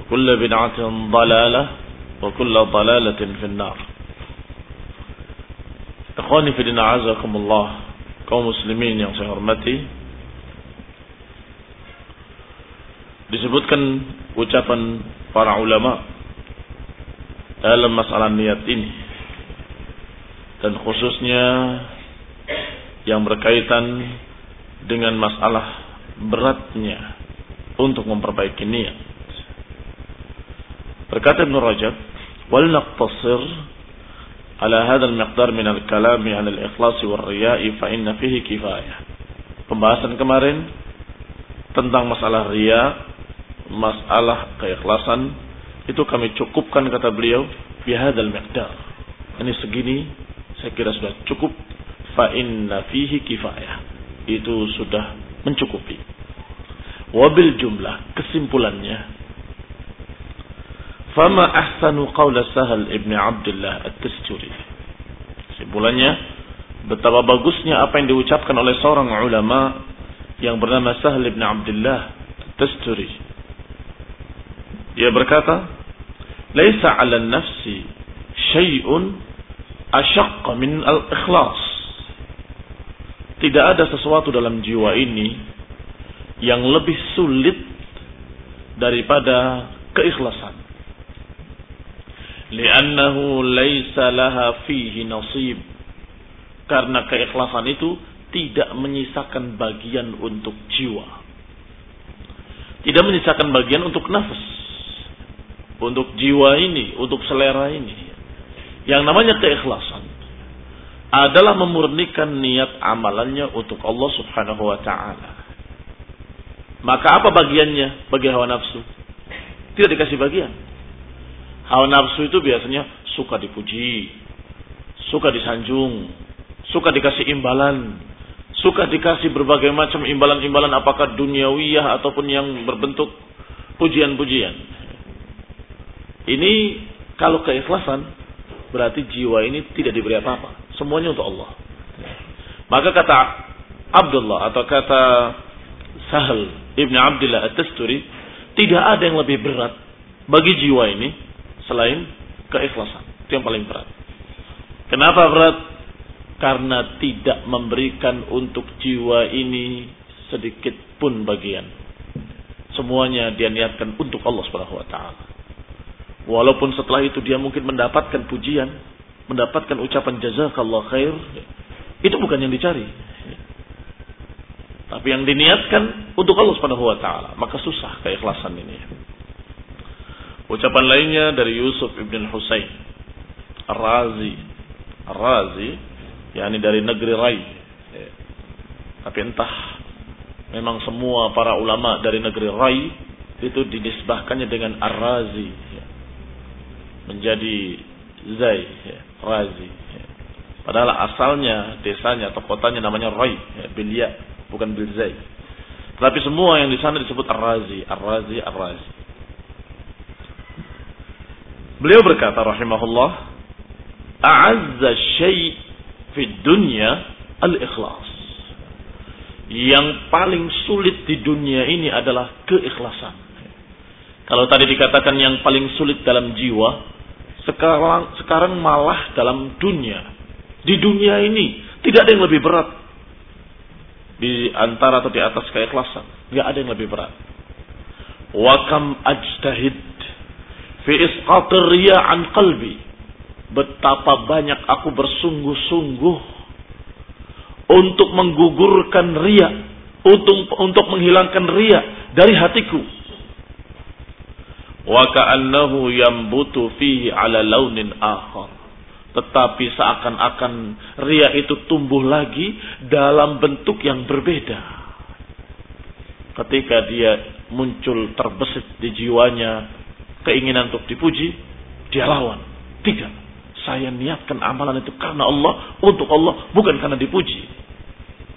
وكل بدعة ضلالة وكل ضلالة في النار إخواني في دين عزكم الله kaum muslimin yang saya hormati disebutkan ucapan para ulama dalam masalah niat ini dan khususnya yang berkaitan dengan masalah beratnya untuk memperbaiki niat. Berkata Ibn Rajab, "Wal naqtasir ala hadha al-miqdar min al-kalam 'an al-ikhlas wal-riya' fa inna fihi kifayah." Pembahasan kemarin tentang masalah riya, masalah keikhlasan itu kami cukupkan kata beliau bi hadzal miqdar. Ini segini saya kira sudah cukup fa inna fihi kifayah. Itu sudah mencukupi. Wabil jumlah kesimpulannya Fama ahsanu qawla Sahal ibn Abdullah At-Tasturi. Kesimpulannya betapa bagusnya apa yang diucapkan oleh seorang ulama yang bernama Sahal ibn Abdullah At-Tasturi. Dia berkata, "Laisa 'ala nafsi syai'un asyaqqa min al-ikhlas." Tidak ada sesuatu dalam jiwa ini yang lebih sulit daripada keikhlasan. Li'annahu laisa laha fihi nasib. Karena keikhlasan itu tidak menyisakan bagian untuk jiwa. Tidak menyisakan bagian untuk nafas. Untuk jiwa ini, untuk selera ini. Yang namanya keikhlasan adalah memurnikan niat amalannya untuk Allah Subhanahu wa taala. Maka apa bagiannya bagi hawa nafsu? Tidak dikasih bagian. Hawa nafsu itu biasanya suka dipuji, suka disanjung, suka dikasih imbalan, suka dikasih berbagai macam imbalan-imbalan apakah duniawiyah ataupun yang berbentuk pujian-pujian. Ini kalau keikhlasan berarti jiwa ini tidak diberi apa-apa. Semuanya untuk Allah. Maka kata Abdullah atau kata Sahal Ibn Abdullah At-Tasturi, tidak ada yang lebih berat bagi jiwa ini selain keikhlasan. Itu yang paling berat. Kenapa berat? Karena tidak memberikan untuk jiwa ini sedikit pun bagian. Semuanya dia niatkan untuk Allah Subhanahu wa taala. Walaupun setelah itu dia mungkin mendapatkan pujian, mendapatkan ucapan jazakallah khair, itu bukan yang dicari. Tapi yang diniatkan untuk Allah Subhanahu wa taala, maka susah keikhlasan ini. Ucapan lainnya dari Yusuf ibn Husain Ar-Razi. Ar-Razi yakni dari negeri Rai. Tapi entah memang semua para ulama dari negeri Rai itu dinisbahkannya dengan Ar-Razi. Menjadi Zai Razi. Padahal asalnya desanya atau kotanya namanya Rai Bilya bukan Bilzai. Tapi semua yang di sana disebut Ar-Razi Ar-Razi Ar-Razi Beliau berkata rahimahullah a'azza syai' fi dunya al-ikhlas yang paling sulit di dunia ini adalah keikhlasan. Kalau tadi dikatakan yang paling sulit dalam jiwa, sekarang sekarang malah dalam dunia. Di dunia ini tidak ada yang lebih berat di antara atau di atas keikhlasan. Tidak ada yang lebih berat. Wa kam ajtahid fi isqatir riya an qalbi. Betapa banyak aku bersungguh-sungguh untuk menggugurkan ria, untuk untuk menghilangkan ria dari hatiku. Wa ka'annahu yambutu fihi ala launin akhar. Tetapi seakan-akan ria itu tumbuh lagi dalam bentuk yang berbeda. Ketika dia muncul terbesit di jiwanya keinginan untuk dipuji, dia lawan. Tidak saya niatkan amalan itu karena Allah, untuk Allah, bukan karena dipuji.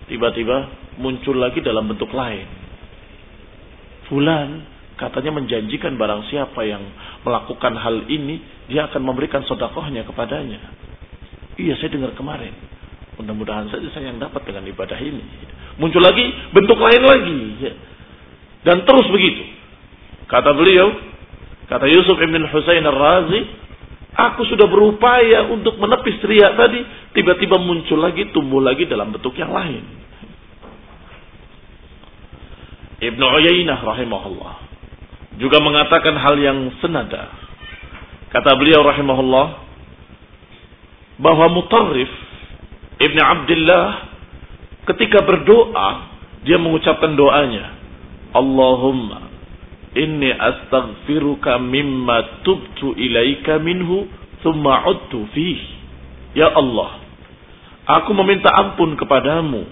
Tiba-tiba muncul lagi dalam bentuk lain. Fulan katanya menjanjikan barang siapa yang melakukan hal ini, dia akan memberikan sodakohnya kepadanya. Iya, saya dengar kemarin. Mudah-mudahan saja saya yang dapat dengan ibadah ini. Muncul lagi bentuk lain lagi. Dan terus begitu. Kata beliau, kata Yusuf ibn Husain al-Razi, Aku sudah berupaya untuk menepis riak tadi, tiba-tiba muncul lagi, tumbuh lagi dalam bentuk yang lain. Ibnu Uyainah rahimahullah juga mengatakan hal yang senada. Kata beliau rahimahullah bahwa Mutarrif Ibnu Abdullah ketika berdoa dia mengucapkan doanya Allahumma inni astaghfiruka mimma tubtu ilaika minhu thumma udtu fih. Ya Allah, aku meminta ampun kepadamu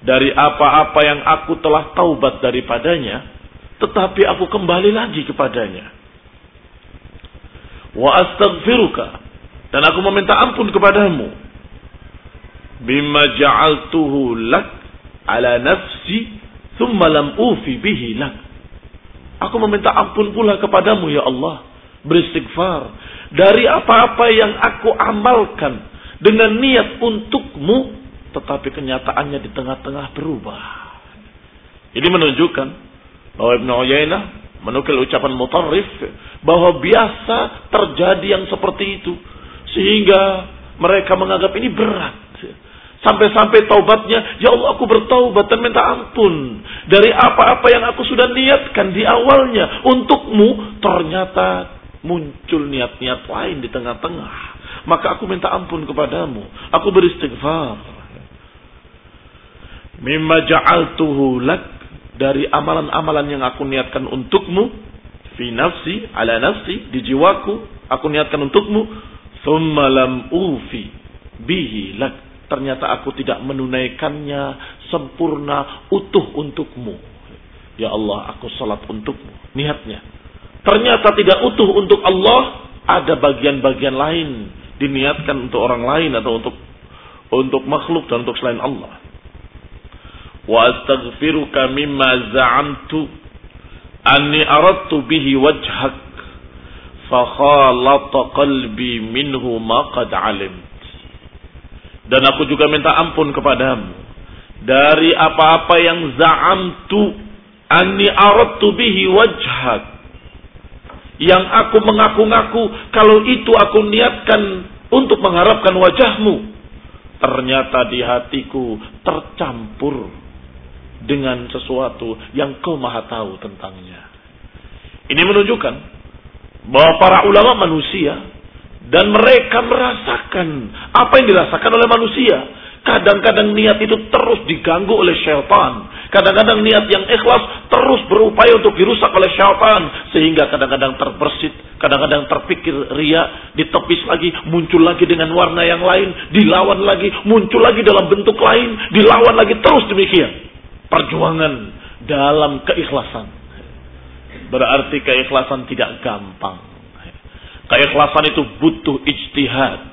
dari apa-apa yang aku telah taubat daripadanya, tetapi aku kembali lagi kepadanya. Wa astaghfiruka dan aku meminta ampun kepadamu bima ja'altuhu lak ala nafsi thumma lam ufi bihi lak Aku meminta ampun pula kepadamu ya Allah. Beristighfar. Dari apa-apa yang aku amalkan. Dengan niat untukmu. Tetapi kenyataannya di tengah-tengah berubah. Ini menunjukkan. Bahwa Ibn Uyainah menukil ucapan mutarrif. Bahwa biasa terjadi yang seperti itu. Sehingga mereka menganggap ini berat. Sampai-sampai taubatnya, ya Allah aku bertaubat dan minta ampun. Dari apa-apa yang aku sudah niatkan di awalnya. Untukmu ternyata muncul niat-niat lain di tengah-tengah. Maka aku minta ampun kepadamu. Aku beristighfar. Mimma ja'altuhu lak. Dari amalan-amalan yang aku niatkan untukmu. Fi nafsi, ala nafsi, di jiwaku. Aku niatkan untukmu. Thumma lam ufi bihi lak ternyata aku tidak menunaikannya sempurna utuh untukmu. Ya Allah, aku salat untukmu. Niatnya. Ternyata tidak utuh untuk Allah, ada bagian-bagian lain diniatkan untuk orang lain atau untuk untuk makhluk dan untuk selain Allah. Wa astaghfiruka mimma za'amtu anni aradtu bihi wajhak fa khalata qalbi minhu ma qad alim. Dan aku juga minta ampun kepadamu. Dari apa-apa yang za'amtu anni aradtu bihi wajhak. Yang aku mengaku-ngaku kalau itu aku niatkan untuk mengharapkan wajahmu. Ternyata di hatiku tercampur dengan sesuatu yang kau maha tahu tentangnya. Ini menunjukkan bahwa para ulama manusia dan mereka merasakan apa yang dirasakan oleh manusia. Kadang-kadang niat itu terus diganggu oleh syaitan. Kadang-kadang niat yang ikhlas terus berupaya untuk dirusak oleh syaitan. Sehingga kadang-kadang terbersit, kadang-kadang terpikir ria, ditepis lagi, muncul lagi dengan warna yang lain, dilawan lagi, muncul lagi dalam bentuk lain, dilawan lagi, terus demikian. Perjuangan dalam keikhlasan. Berarti keikhlasan tidak gampang. Keikhlasan itu butuh ijtihad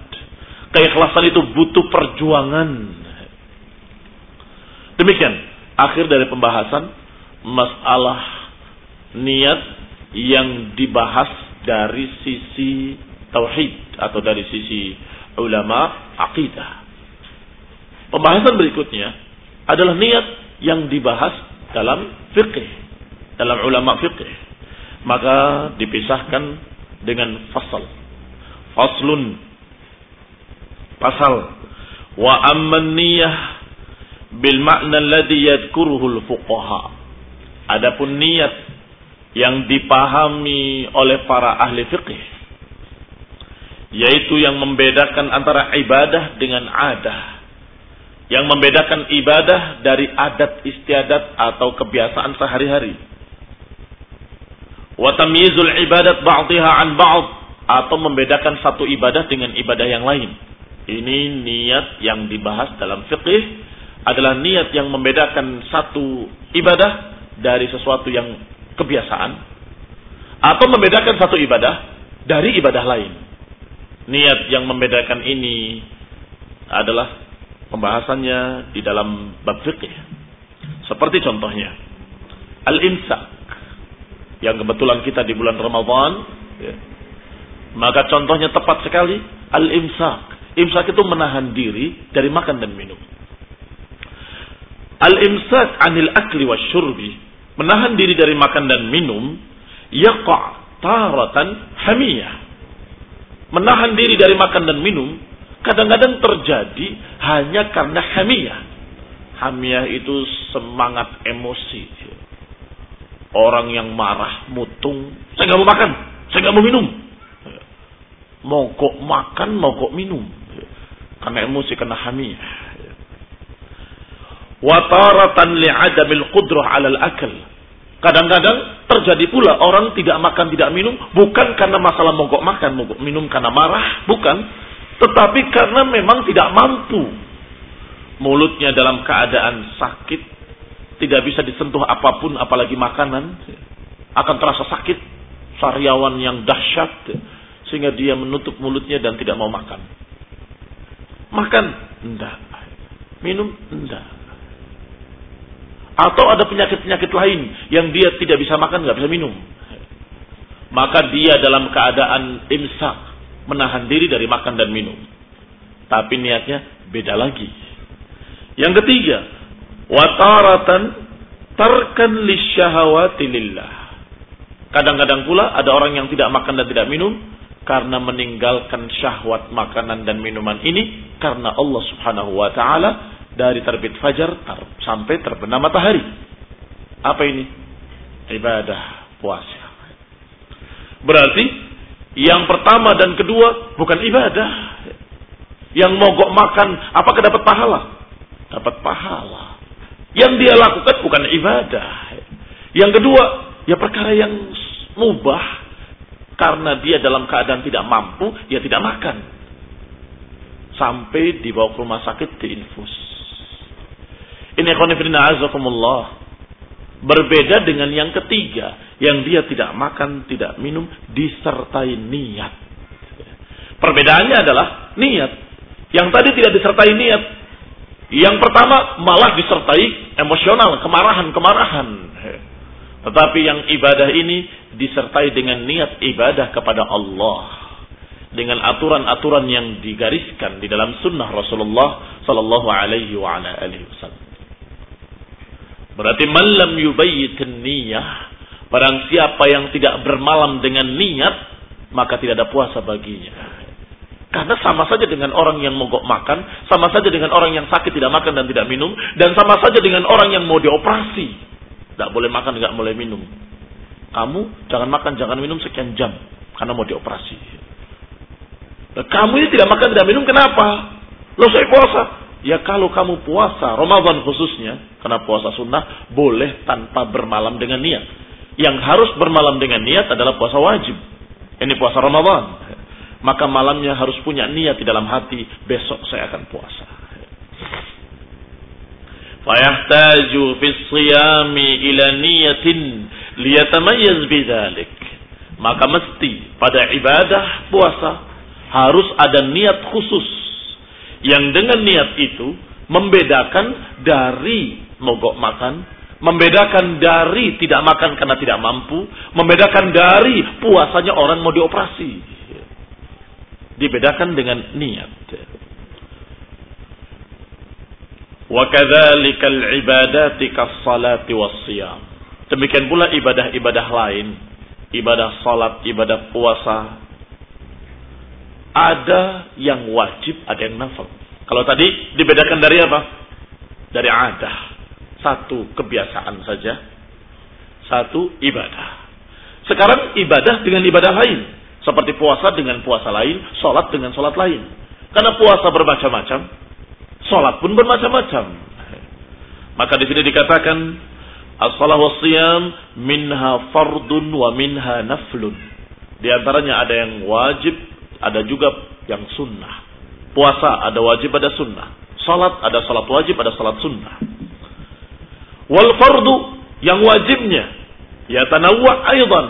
Keikhlasan itu butuh perjuangan. Demikian akhir dari pembahasan masalah niat yang dibahas dari sisi tauhid atau dari sisi ulama akidah. Pembahasan berikutnya adalah niat yang dibahas dalam fikih, dalam ulama fikih. Maka dipisahkan dengan fasal. Faslun. Pasal. Wa amman niyah bil makna alladhi yadhkuruhu fuqaha. Adapun niat yang dipahami oleh para ahli fikih yaitu yang membedakan antara ibadah dengan adah. Yang membedakan ibadah dari adat istiadat atau kebiasaan sehari-hari wa tamyizul ibadat ba'dihha an ba'd atau membedakan satu ibadah dengan ibadah yang lain ini niat yang dibahas dalam fikih adalah niat yang membedakan satu ibadah dari sesuatu yang kebiasaan atau membedakan satu ibadah dari ibadah lain. Niat yang membedakan ini adalah pembahasannya di dalam bab fikih. Seperti contohnya al-imsak yang kebetulan kita di bulan Ramadan ya. Maka contohnya tepat sekali al-imsak Imsak itu menahan diri dari makan dan minum. Al-imsak anil akli wa syurbi. Menahan diri dari makan dan minum. Yaqa' taratan hamiyah. Menahan diri dari makan dan minum. Kadang-kadang terjadi hanya karena hamiyah. Hamiyah itu semangat emosi. Orang yang marah, mutung. Saya nggak mau makan. Saya nggak mau minum. Mogok makan, mogok minum karena emosi, karena hamiyah. Wataratan li'adamil qudrah alal akal. Kadang-kadang terjadi pula orang tidak makan, tidak minum. Bukan karena masalah mogok makan, mogok minum karena marah. Bukan. Tetapi karena memang tidak mampu. Mulutnya dalam keadaan sakit. Tidak bisa disentuh apa pun, apalagi makanan. Akan terasa sakit. Sariawan yang dahsyat. Sehingga dia menutup mulutnya dan tidak mau makan. Makan? Enggak. Minum? Enggak. Atau ada penyakit-penyakit lain yang dia tidak bisa makan, nggak bisa minum. Maka dia dalam keadaan imsak, menahan diri dari makan dan minum. Tapi niatnya beda lagi. Yang ketiga, wataratan tarkan lisyahawati lillah. Kadang-kadang pula ada orang yang tidak makan dan tidak minum karena meninggalkan syahwat makanan dan minuman ini karena Allah Subhanahu wa taala dari terbit fajar sampai terbenam matahari. Apa ini? Ibadah puasa. Berarti yang pertama dan kedua bukan ibadah. Yang mogok makan apakah dapat pahala? Dapat pahala. Yang dia lakukan bukan ibadah. Yang kedua, ya perkara yang mubah karena dia dalam keadaan tidak mampu, dia tidak makan. Sampai dibawa ke rumah sakit diinfus. Ini khonifidina azakumullah. Berbeda dengan yang ketiga. Yang dia tidak makan, tidak minum, disertai niat. Perbedaannya adalah niat. Yang tadi tidak disertai niat. Yang pertama malah disertai emosional, kemarahan-kemarahan. Tetapi yang ibadah ini disertai dengan niat ibadah kepada Allah dengan aturan-aturan yang digariskan di dalam sunnah Rasulullah Sallallahu Alaihi Wasallam. Berarti malam yubayyit niyah, barang siapa yang tidak bermalam dengan niat, maka tidak ada puasa baginya. Karena sama saja dengan orang yang mogok makan, sama saja dengan orang yang sakit tidak makan dan tidak minum, dan sama saja dengan orang yang mau dioperasi. Tidak boleh makan, tidak boleh minum. Kamu jangan makan, jangan minum sekian jam. Karena mau dioperasi. Nah, kamu ini tidak makan, tidak minum, kenapa? Lo saya puasa. Ya kalau kamu puasa, Ramadan khususnya, karena puasa sunnah, boleh tanpa bermalam dengan niat. Yang harus bermalam dengan niat adalah puasa wajib. Ini puasa Ramadan. Maka malamnya harus punya niat di dalam hati, besok saya akan puasa. Fayahtaju fi siyami ila niyatin liyatamayyaz bidzalik. Maka mesti pada ibadah puasa harus ada niat khusus yang dengan niat itu membedakan dari mogok makan, membedakan dari tidak makan karena tidak mampu, membedakan dari puasanya orang mau dioperasi. Dibedakan dengan niat. Wa kadzalikal ibadati kas-salati. Demikian pula ibadah-ibadah lain, ibadah salat, ibadah puasa, ada yang wajib, ada yang nafal. Kalau tadi dibedakan dari apa? Dari adah. Satu kebiasaan saja. Satu ibadah. Sekarang ibadah dengan ibadah lain. Seperti puasa dengan puasa lain, sholat dengan sholat lain. Karena puasa bermacam-macam, sholat pun bermacam-macam. Maka di sini dikatakan, as-salah was-siyam minha fardun wa minha naflun. Di antaranya ada yang wajib, ada juga yang sunnah. Puasa ada wajib, ada sunnah. Salat ada salat wajib, ada salat sunnah. Wal fardu yang wajibnya ya tanawwa aidan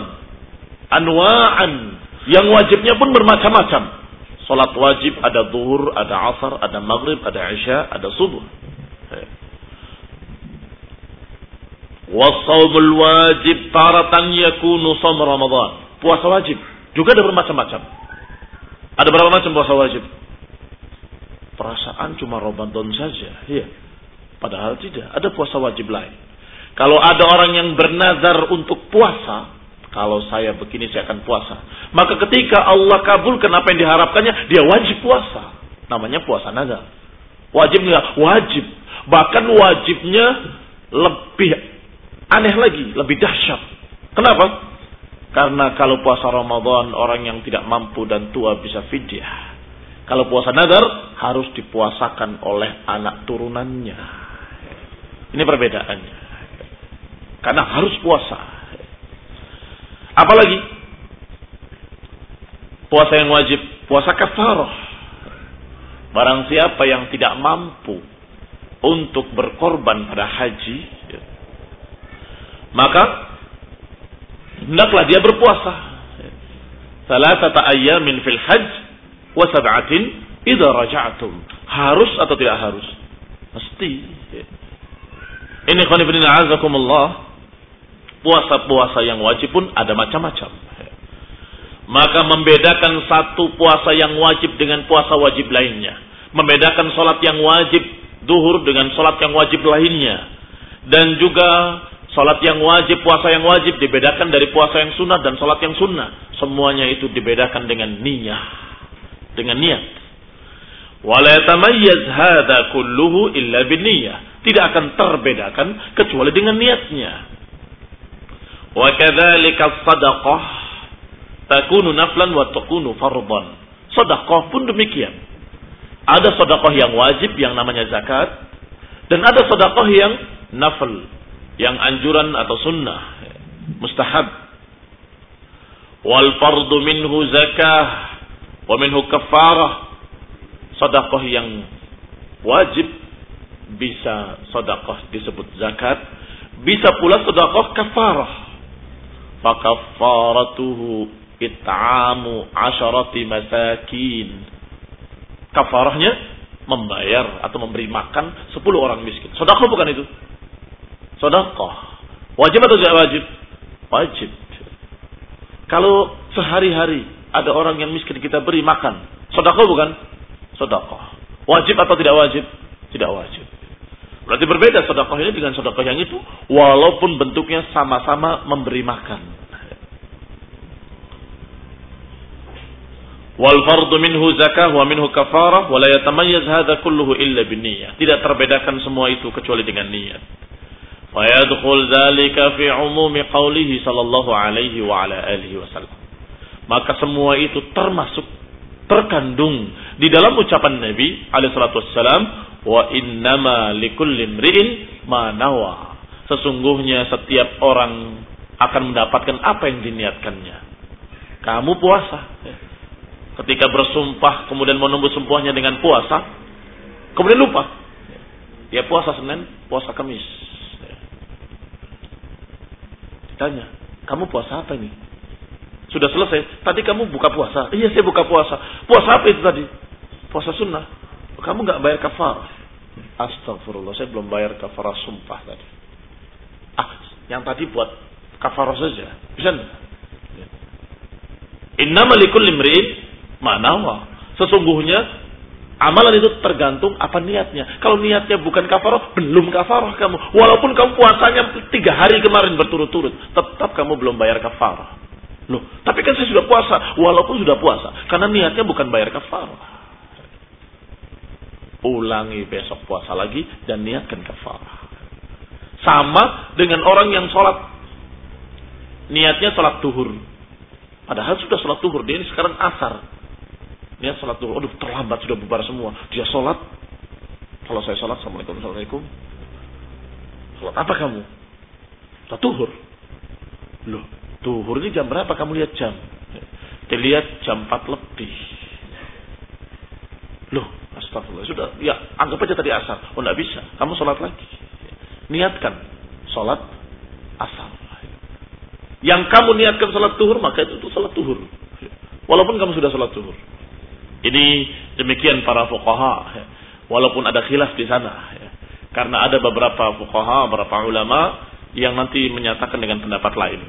anwa'an yang wajibnya pun bermacam-macam. Salat wajib ada zuhur, ada asar, ada maghrib, ada isya, ada subuh. Wasaumul wajib taratan yakunu som Ramadan. Puasa wajib juga ada bermacam-macam. Ada berapa macam puasa wajib? Perasaan cuma Ramadan saja. Iya. Padahal tidak. Ada puasa wajib lain. Kalau ada orang yang bernazar untuk puasa, kalau saya begini saya akan puasa. Maka ketika Allah kabulkan apa yang diharapkannya, dia wajib puasa. Namanya puasa nazar. Wajibnya wajib. Bahkan wajibnya lebih aneh lagi, lebih dahsyat. Kenapa? Karena kalau puasa Ramadan orang yang tidak mampu dan tua bisa fidyah. Kalau puasa nadar harus dipuasakan oleh anak turunannya. Ini perbedaannya. Karena harus puasa. Apalagi puasa yang wajib, puasa kafarah. Barang siapa yang tidak mampu untuk berkorban pada haji, maka hendaklah dia berpuasa. Salatata ayyamin fil hajj wa sab'atin idza raja'tum. Harus atau tidak harus? Mesti. Ini khonibin azakumullah. Puasa-puasa yang wajib pun ada macam-macam. Maka membedakan satu puasa yang wajib dengan puasa wajib lainnya. Membedakan sholat yang wajib duhur dengan sholat yang wajib lainnya. Dan juga Salat yang wajib, puasa yang wajib dibedakan dari puasa yang sunnah dan salat yang sunnah. Semuanya itu dibedakan dengan niat. Dengan niat. Wala yatamayyaz hadha kulluhu illa. Tidak akan terbedakan kecuali dengan niatnya. Wa kadzalika sadaqah takunu naflan wa takunu fardhan. Sedekah pun demikian. Ada sedekah yang wajib yang namanya zakat dan ada sedekah yang nafl yang anjuran atau sunnah mustahab wal fardu minhu zakah wa minhu kafarah sedekah yang wajib bisa sedekah disebut zakat bisa pula sedekah kafarah fakafaratuhu it'amu asharati masakin kafarahnya membayar atau memberi makan 10 orang miskin sedekah bukan itu Sedekah. Wajib atau tidak wajib? Wajib. Kalau sehari-hari ada orang yang miskin kita beri makan, sedekah bukan? Sedekah. Wajib atau tidak wajib? Tidak wajib. Berarti berbeda sedekah ini dengan sedekah yang itu walaupun bentuknya sama-sama memberi makan. Wal fardu minhu zakah wa minhu kafarah wa la yatamayyaz hadha kulluhu illa binniyah. Tidak terbedakan semua itu kecuali dengan niat. Fayadkhul dzalika fi umumi qawlihi sallallahu alaihi wa ala alihi wasallam. Maka semua itu termasuk terkandung di dalam ucapan Nabi alaihi salatu wassalam wa innama likulli imri'in ma nawa. Sesungguhnya setiap orang akan mendapatkan apa yang diniatkannya. Kamu puasa. Ketika bersumpah kemudian menunggu sumpahnya dengan puasa, kemudian lupa. Ya puasa Senin, puasa Kamis. Tanya, kamu puasa apa ini? Sudah selesai. Tadi kamu buka puasa. Iya saya buka puasa. Puasa apa itu tadi? Puasa sunnah. Kamu nggak bayar kafar. Astagfirullah, saya belum bayar kafar sumpah tadi. Ah, yang tadi buat kafar saja. Bisa enggak? Innama likulli imri'in manawa. Sesungguhnya amalan itu tergantung apa niatnya. Kalau niatnya bukan kafarah, belum kafarah kamu. Walaupun kamu puasanya tiga hari kemarin berturut-turut, tetap kamu belum bayar kafarah. Loh, tapi kan saya sudah puasa, walaupun sudah puasa, karena niatnya bukan bayar kafarah ulangi besok puasa lagi dan niatkan kafarah. Sama dengan orang yang sholat niatnya sholat duhur. Padahal sudah sholat duhur, dia ini sekarang asar. Niat sholat duhur, aduh terlambat sudah bubar semua. Dia sholat, kalau saya sholat, Assalamualaikum, Assalamualaikum. Sholat apa kamu? Sholat duhur. Loh, duhur ini jam berapa kamu lihat jam? Dilihat jam 4 lebih. Loh, Astagfirullah. Sudah, ya anggap aja tadi asar. Oh tidak bisa. Kamu sholat lagi. Niatkan sholat asar. Yang kamu niatkan sholat tuhur, maka itu tuh sholat tuhur. Walaupun kamu sudah sholat tuhur. Ini demikian para fuqaha. Walaupun ada khilaf di sana. Karena ada beberapa fuqaha, beberapa ulama yang nanti menyatakan dengan pendapat lain.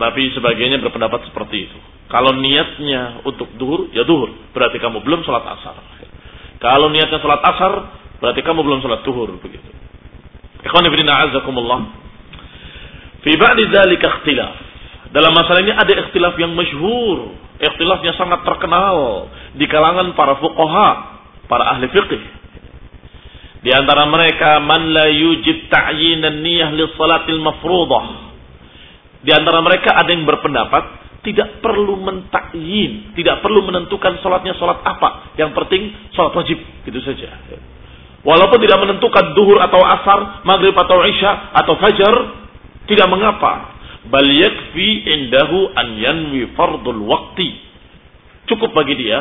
Tapi sebagiannya berpendapat seperti itu. Kalau niatnya untuk duhur, ya duhur. Berarti kamu belum sholat asar. Kalau niatnya sholat asar, berarti kamu belum sholat tuhur begitu. Ikhwan ibn a'azakumullah. Fi ba'di dzalika ikhtilaf. Dalam masalah ini ada ikhtilaf yang masyhur, ikhtilafnya sangat terkenal di kalangan para fuqaha, para ahli fiqih. Di antara mereka man la yujib ta'yin an-niyyah li salatil mafruḍah. Di antara mereka ada yang berpendapat tidak perlu mentakyin, tidak perlu menentukan sholatnya sholat apa. Yang penting sholat wajib, gitu saja. Walaupun tidak menentukan duhur atau asar, maghrib atau isya atau fajar, tidak mengapa. Bal yakfi indahu an yanwi fardul wakti. Cukup bagi dia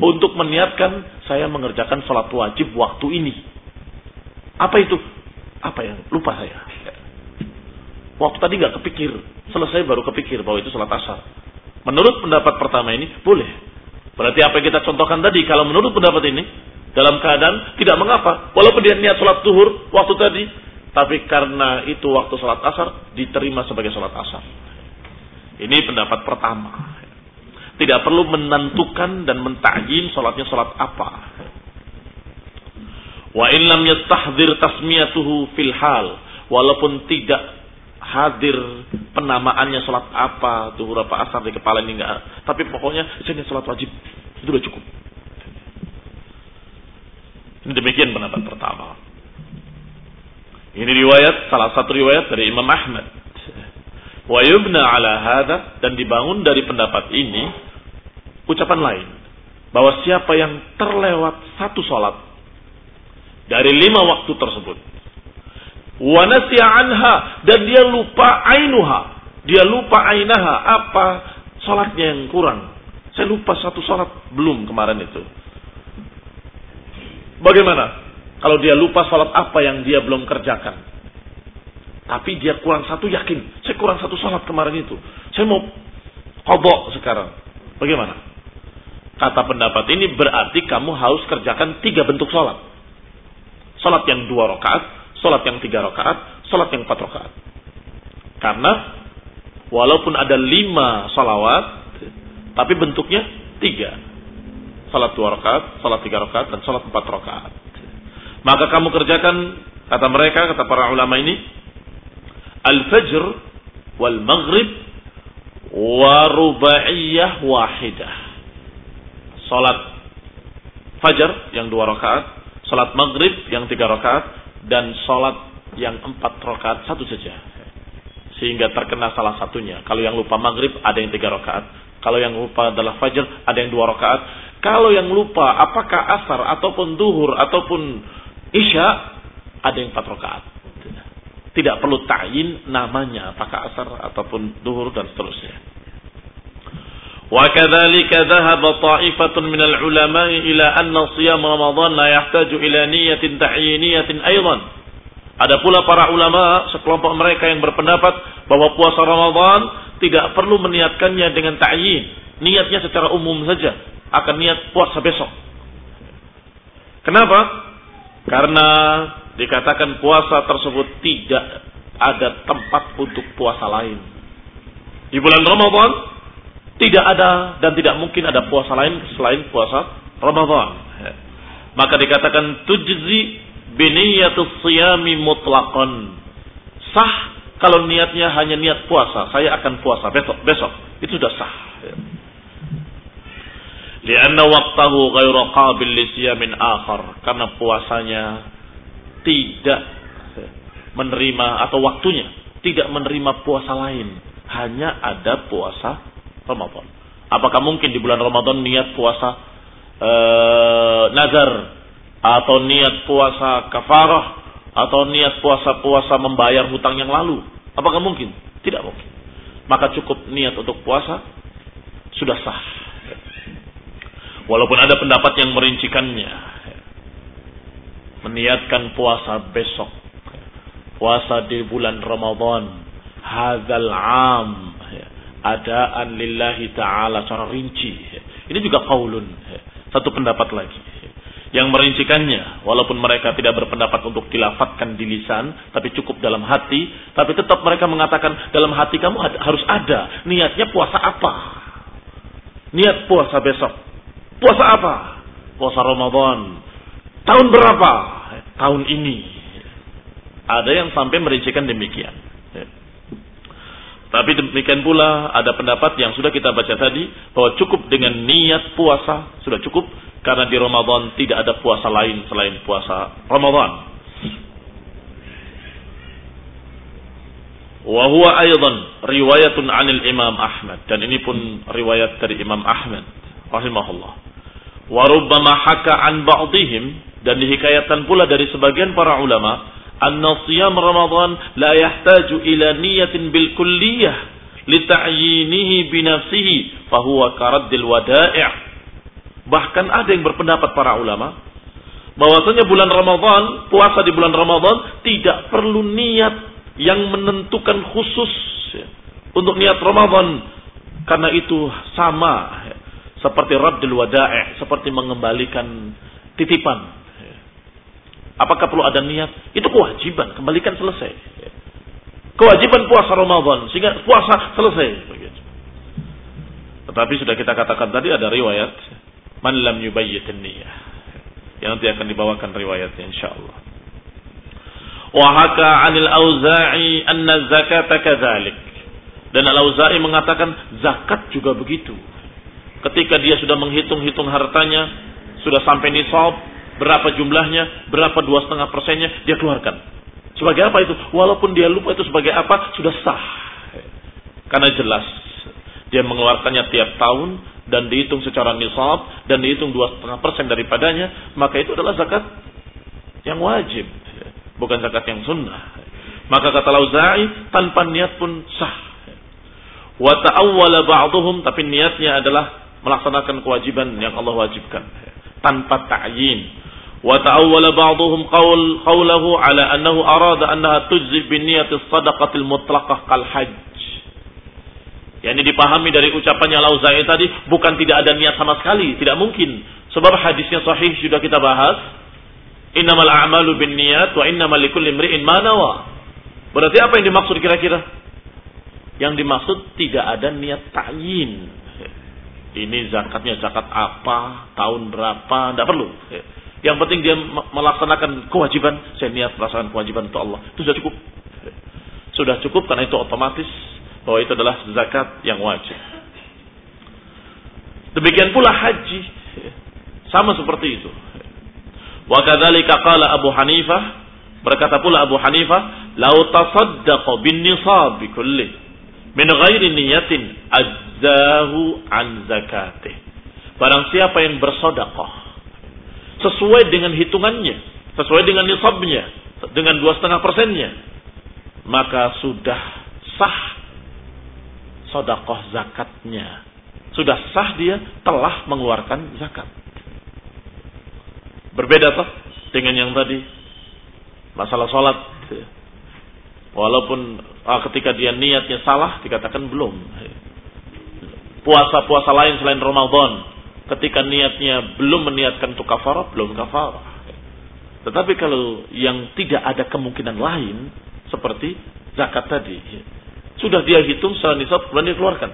untuk meniatkan saya mengerjakan sholat wajib waktu ini. Apa itu? Apa yang lupa saya? Waktu tadi nggak kepikir, selesai baru kepikir bahwa itu sholat asar. Menurut pendapat pertama ini boleh. Berarti apa yang kita contohkan tadi, kalau menurut pendapat ini dalam keadaan tidak mengapa, walaupun dia niat sholat zuhur waktu tadi, tapi karena itu waktu sholat asar diterima sebagai sholat asar. Ini pendapat pertama. Tidak perlu menentukan dan mentajin sholatnya sholat apa. Wa in lam yastahdir tasmiyatuhu fil hal. Walaupun tidak hadir penamaannya sholat apa, duhur apa asar di kepala ini enggak. Tapi pokoknya ini sholat wajib. Itu sudah cukup. Ini demikian pendapat pertama. Ini riwayat, salah satu riwayat dari Imam Ahmad. Wa yubna ala hada dan dibangun dari pendapat ini ucapan lain bahwa siapa yang terlewat satu sholat dari lima waktu tersebut wa anha. Dan dia lupa ainuha. Dia lupa ainaha. Apa salatnya yang kurang? Saya lupa satu salat belum kemarin itu. Bagaimana? Kalau dia lupa salat apa yang dia belum kerjakan? Tapi dia kurang satu yakin. Saya kurang satu salat kemarin itu. Saya mau kodok sekarang. Bagaimana? Kata pendapat ini berarti kamu harus kerjakan tiga bentuk salat. Salat yang dua rakaat Sholat yang tiga rakaat, sholat yang empat rakaat. Karena walaupun ada lima salawat, tapi bentuknya tiga. Sholat dua rakaat, sholat tiga rakaat, dan sholat empat rakaat. Maka kamu kerjakan, kata mereka, kata para ulama ini, al-fajr wal maghrib wa rubaiyah wahidah. Salat fajar yang dua rakaat, salat maghrib yang tiga rakaat, dan sholat yang empat rakaat satu saja. Sehingga terkena salah satunya. Kalau yang lupa maghrib ada yang tiga rakaat. Kalau yang lupa adalah fajar ada yang dua rakaat. Kalau yang lupa apakah asar ataupun duhur ataupun isya ada yang empat rakaat. Tidak perlu ta'yin namanya apakah asar ataupun duhur dan seterusnya. وكذلك ذهب طائفة من العلماء إلى أن صيام رمضان لا يحتاج إلى نية تعيينية أيضا ada pula para ulama sekelompok mereka yang berpendapat bahwa puasa Ramadan tidak perlu meniatkannya dengan ta'yin. Niatnya secara umum saja akan niat puasa besok. Kenapa? Karena dikatakan puasa tersebut tidak ada tempat untuk puasa lain. Di bulan Ramadan tidak ada dan tidak mungkin ada puasa lain selain puasa Ramadan. Maka dikatakan tujzi biniyatus siyami mutlaqan. Sah kalau niatnya hanya niat puasa, saya akan puasa besok, besok. Itu sudah sah. Lianna waqtahu ghairu qabil li siyamin akhar. Karena puasanya tidak menerima atau waktunya tidak menerima puasa lain. Hanya ada puasa Ramadan. Apakah mungkin di bulan Ramadan niat puasa ee, nazar atau niat puasa kafarah atau niat puasa-puasa membayar hutang yang lalu? Apakah mungkin? Tidak mungkin. Maka cukup niat untuk puasa sudah sah. Walaupun ada pendapat yang merincikannya. Meniatkan puasa besok. Puasa di bulan Ramadan. Hadal am. Adaan lillahi ta'ala secara rinci. Ini juga kaulun. Satu pendapat lagi. Yang merincikannya, walaupun mereka tidak berpendapat untuk dilafatkan di lisan, tapi cukup dalam hati, tapi tetap mereka mengatakan dalam hati kamu harus ada niatnya puasa apa? Niat puasa besok. Puasa apa? Puasa Ramadan. Tahun berapa? Tahun ini. Ada yang sampai merincikan demikian. Tapi demikian pula ada pendapat yang sudah kita baca tadi bahwa cukup dengan niat puasa sudah cukup karena di Ramadan tidak ada puasa lain selain puasa Ramadan. Wa huwa aidan riwayatun 'anil Imam Ahmad dan ini pun riwayat dari Imam Ahmad rahimahullah. Warubbama haka an ba'dihim dan dihikayatkan pula dari sebagian para ulama anna siyam Ramadan la yahtaju ila niyatin bil kulliyah lita'yinihi binafsihi fahuwa karaddil bahkan ada yang berpendapat para ulama bahwasanya bulan Ramadan puasa di bulan Ramadan tidak perlu niat yang menentukan khusus untuk niat Ramadan karena itu sama seperti raddul wada'i, seperti mengembalikan titipan. Apakah perlu ada niat? Itu kewajiban, kembalikan selesai. Kewajiban puasa Ramadan, sehingga puasa selesai. Tetapi sudah kita katakan tadi ada riwayat man lam yubayyitin niyah. Yang nanti akan dibawakan riwayatnya insyaallah. Wa haka 'anil Auza'i anna zakata kadzalik. Dan Al-Auza'i mengatakan zakat juga begitu. Ketika dia sudah menghitung-hitung hartanya, sudah sampai nisab, berapa jumlahnya, berapa dua setengah persennya, dia keluarkan. Sebagai apa itu? Walaupun dia lupa itu sebagai apa, sudah sah. Karena jelas. Dia mengeluarkannya tiap tahun dan dihitung secara nisab dan dihitung dua setengah persen daripadanya, maka itu adalah zakat yang wajib, bukan zakat yang sunnah. Maka kata Lauzai, tanpa niat pun sah. Wa ta'awwala tapi niatnya adalah melaksanakan kewajiban yang Allah wajibkan tanpa ta'yin. Ba'dhum qaul qawlahu ala annahu arada annaha tujzi bi niyyati sadaqatil mutlaqah kal hajj. Yani dipahami dari ucapannya Lauzai tadi bukan tidak ada niat sama sekali, tidak mungkin. Sebab hadisnya sahih sudah kita bahas. Innamal a'malu bin niat wa innamal likulli imri'in ma nawa. Berarti apa yang dimaksud kira-kira? Yang dimaksud tidak ada niat ta'yin ini zakatnya zakat apa, tahun berapa, tidak perlu. Yang penting dia melaksanakan kewajiban, saya niat melaksanakan kewajiban untuk Allah. Itu sudah cukup. Sudah cukup karena itu otomatis bahwa itu adalah zakat yang wajib. Demikian pula haji. Sama seperti itu. Wa kadzalika qala Abu Hanifah berkata pula Abu Hanifah, "Lau tasaddaqa bin nisab kulli min ghairi niyatin azzahu an zakatih. Barang siapa yang bersodakoh sesuai dengan hitungannya, sesuai dengan nisabnya, dengan dua setengah persennya, maka sudah sah sodakoh zakatnya. Sudah sah dia telah mengeluarkan zakat. Berbeda toh dengan yang tadi masalah sholat. Walaupun ah, ketika dia niatnya salah dikatakan belum. Puasa-puasa lain selain Ramadan ketika niatnya belum meniatkan untuk kafarah belum kafarah. Tetapi kalau yang tidak ada kemungkinan lain seperti zakat tadi, sudah dia hitung secara nisab kemudian dikeluarkan.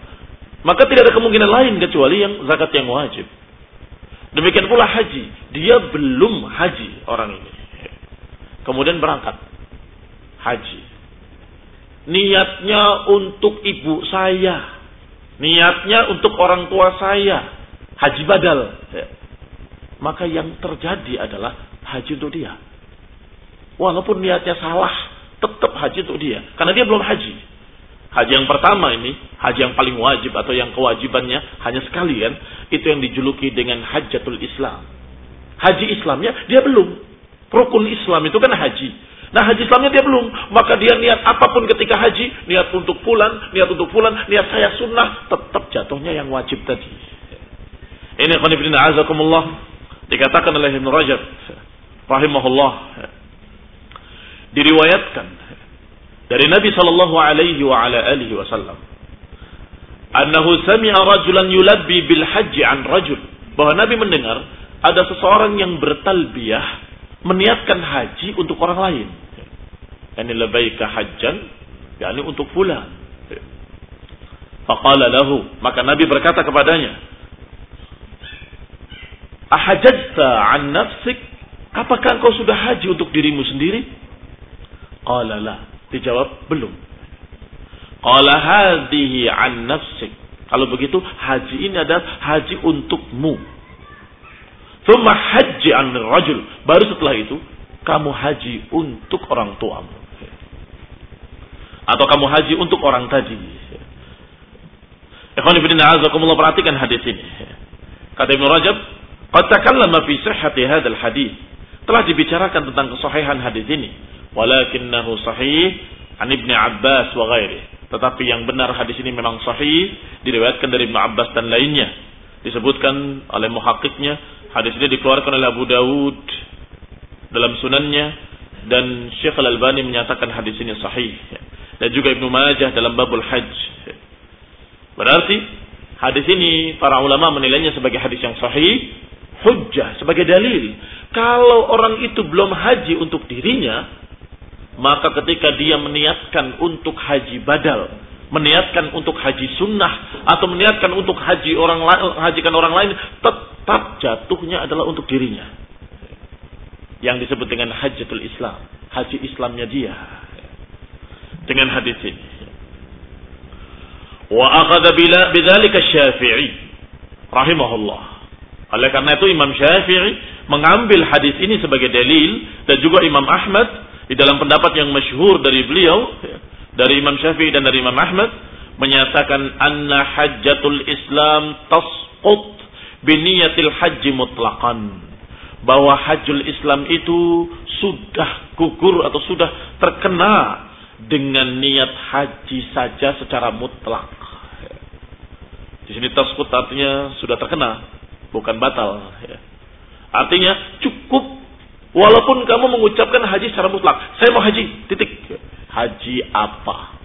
Maka tidak ada kemungkinan lain kecuali yang zakat yang wajib. Demikian pula haji. Dia belum haji orang ini. Kemudian berangkat. Haji. Niatnya untuk ibu saya. Niatnya untuk orang tua saya. Haji badal. Maka yang terjadi adalah haji untuk dia. Walaupun niatnya salah, tetap haji untuk dia. Karena dia belum haji. Haji yang pertama ini, haji yang paling wajib atau yang kewajibannya hanya sekali kan, itu yang dijuluki dengan hajatul Islam. Haji Islamnya dia belum. Rukun Islam itu kan haji. Nah haji Islamnya dia belum. Maka dia niat apa pun ketika haji. Niat untuk pulang, niat untuk pulang, niat saya sunnah. Tetap jatuhnya yang wajib tadi. Ini khonibina azakumullah. Dikatakan oleh Ibn Rajab. Rahimahullah. Diriwayatkan dari Nabi sallallahu alaihi wa ala alihi wasallam annahu sami'a rajulan yulabbi bil haji an rajul bahwa Nabi mendengar ada seseorang yang bertalbiyah meniatkan haji untuk orang lain. Yani labaika hajjan yakni untuk fulan. Faqala lahu maka Nabi berkata kepadanya Ahajjta an nafsik apakah engkau sudah haji untuk dirimu sendiri? Qala la Dijawab belum. Qala hadhihi an nafsik. Kalau begitu haji ini adalah haji untukmu. Thumma haji an rajul. Baru setelah itu kamu haji untuk orang tuamu. Atau kamu haji untuk orang tadi. Ikhwan ibn a'azakumullah perhatikan hadis ini. Kata Ibn Rajab, "Qad takallama fi sihhati hadzal hadis." Telah dibicarakan tentang kesahihan hadis ini walakinnahu sahih an Ibnu Abbas wa ghairi. Tetapi yang benar hadis ini memang sahih diriwayatkan dari Ibnu Abbas dan lainnya. Disebutkan oleh muhakkiknya hadis ini dikeluarkan oleh Abu Dawud dalam sunannya dan Syekh Al-Albani menyatakan hadis ini sahih dan juga Ibnu Majah dalam babul hajj. Berarti hadis ini para ulama menilainya sebagai hadis yang sahih, hujjah sebagai dalil. Kalau orang itu belum haji untuk dirinya, maka ketika dia meniatkan untuk haji badal, meniatkan untuk haji sunnah atau meniatkan untuk haji orang lain, hajikan orang lain, tetap jatuhnya adalah untuk dirinya. Yang disebut dengan hajatul Islam, haji Islamnya dia. Dengan hadis ini. Wa akhadha bidzalika Syafi'i rahimahullah. Oleh karena itu Imam Syafi'i mengambil hadis ini sebagai dalil dan juga Imam Ahmad di dalam pendapat yang masyhur dari beliau, dari Imam Syafi'i dan dari Imam Ahmad, menyatakan anna hajjatul Islam tasqut biniyatil haji mutlaqan. Bahwa hajjul Islam itu sudah gugur atau sudah terkena dengan niat haji saja secara mutlak. Di sini tasqut artinya sudah terkena, bukan batal. Artinya cukup Walaupun kamu mengucapkan haji secara mutlak. Saya mau haji. Titik. Haji apa?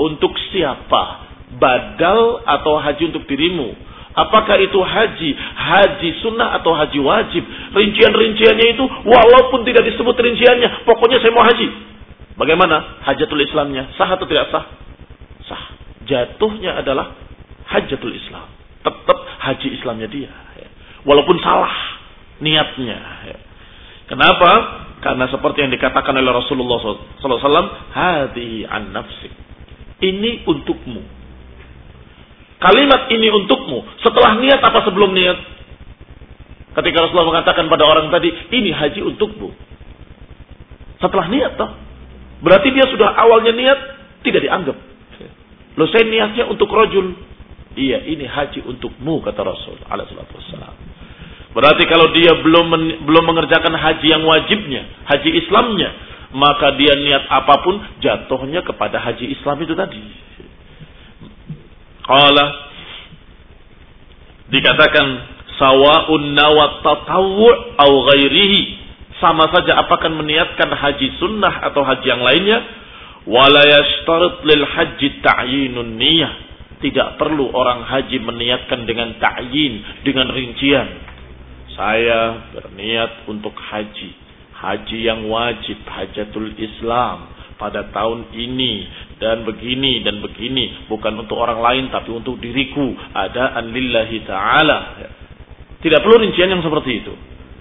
Untuk siapa? Badal atau haji untuk dirimu? Apakah itu haji, haji sunnah atau haji wajib? Rincian-rinciannya itu walaupun tidak disebut rinciannya, pokoknya saya mau haji. Bagaimana hajatul Islamnya? Sah atau tidak sah? Sah. Jatuhnya adalah hajatul Islam. Tetap haji Islamnya dia. Walaupun salah niatnya. Kenapa? Karena seperti yang dikatakan oleh Rasulullah SAW, hadi an nafsik. Ini untukmu. Kalimat ini untukmu. Setelah niat apa sebelum niat? Ketika Rasulullah mengatakan pada orang tadi, ini haji untukmu. Setelah niat toh. Berarti dia sudah awalnya niat, tidak dianggap. Loh saya niatnya untuk rojul. Iya, ini haji untukmu kata Rasul alaihi. Berarti kalau dia belum belum mengerjakan haji yang wajibnya, haji Islamnya, maka dia niat apa pun jatuhnya kepada haji Islam itu tadi. Qala dikatakan sawa'un nawat tatawwu' au ghairihi. Sama saja apakah meniatkan haji sunnah atau haji yang lainnya? Wala yashtarit lil haji ta'yinun niyah. Tidak perlu orang haji meniatkan dengan ta'yin dengan rincian saya berniat untuk haji. Haji yang wajib hajatul Islam pada tahun ini dan begini dan begini. Bukan untuk orang lain tapi untuk diriku. Ada lillahi taala. Tidak perlu rincian yang seperti itu.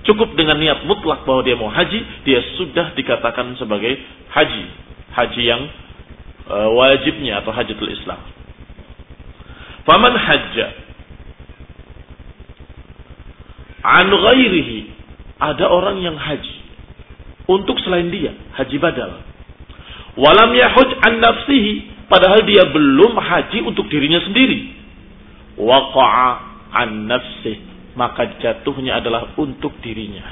Cukup dengan niat mutlak bahwa dia mau haji, dia sudah dikatakan sebagai haji. Haji yang uh, wajibnya atau hajatul Islam. Faman hajja an ghairihi ada orang yang haji untuk selain dia, haji badal. Walam yahuj an nafsihi padahal dia belum haji untuk dirinya sendiri. Waqa'a an nafsihi maka jatuhnya adalah untuk dirinya.